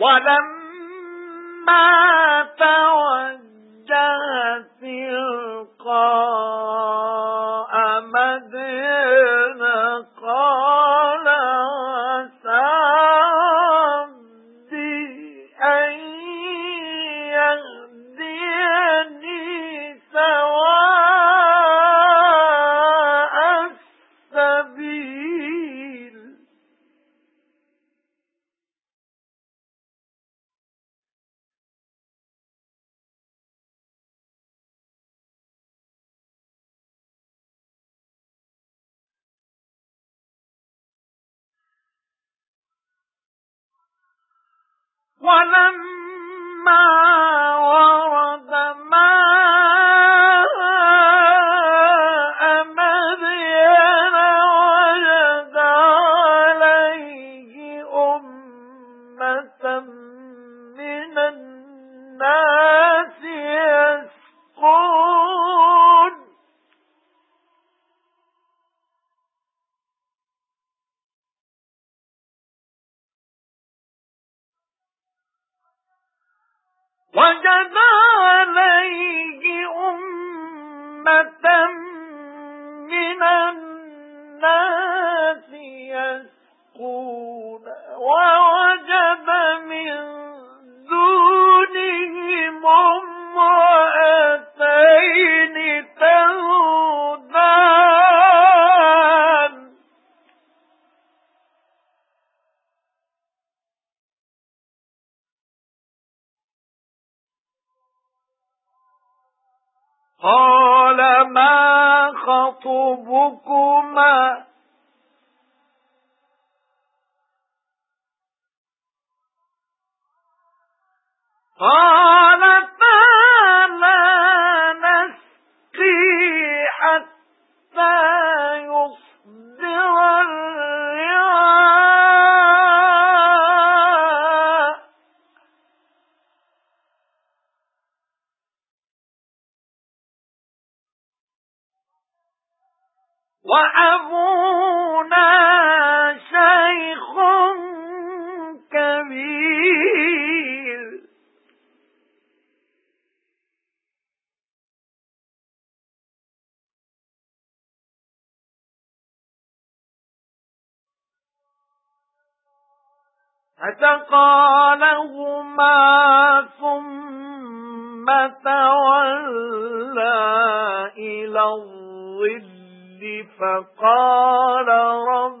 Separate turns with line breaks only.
وَلَمَّا تَوَجَّهَ وَلَمَّا وَجَدَ عَلَيْهِ أُمَّةً مِنَ النَّاسِ يَسْقُونَ قَالَ مَا خَطْبُكُمَا؟ قَالَتَا وَأَبُونَا شَيْخٌ كَبِيرٌ. فَسَقَى لَهُمَا ثُمَّ تَوَلَّى إِلَى الظِّلِّ. فَقَالَ رَبِّ